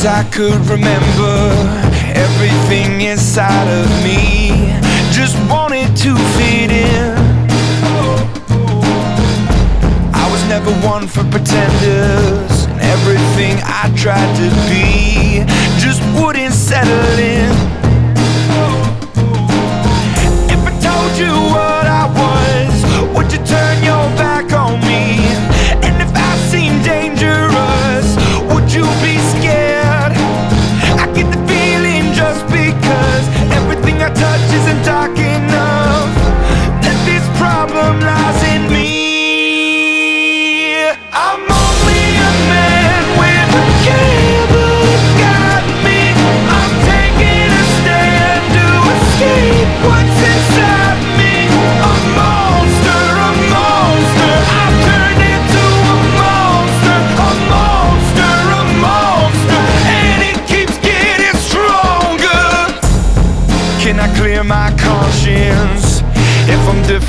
as I could remember. Everything inside of me just wanted to fit in. I was never one for pretenders, and everything I tried to be just wouldn't settle in.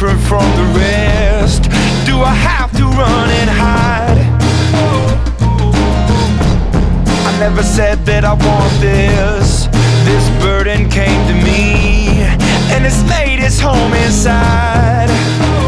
Different from the rest? Do I have to run and hide? I never said that I want this. This burden came to me, and it's made its home inside.